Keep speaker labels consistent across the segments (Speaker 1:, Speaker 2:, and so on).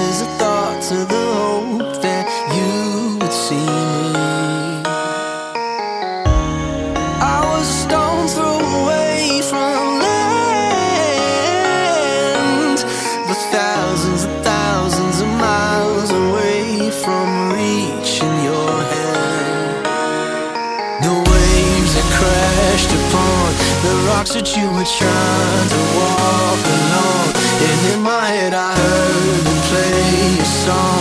Speaker 1: is a thought to the hope that you would see me. I was a stone throw away from land, but thousands and thousands of miles away from reaching your hand. The waves that crashed upon the rocks that you were trying to walk along, and in my head I heard song.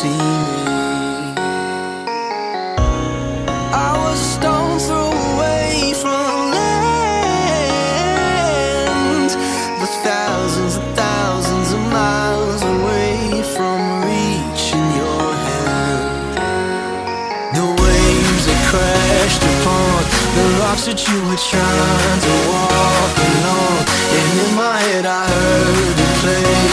Speaker 1: singing. I was a stone throw away from land, the thousands and thousands of miles away from reaching your hand. The waves that crashed upon the rocks that you were trying to walk along, and in my head I heard it play.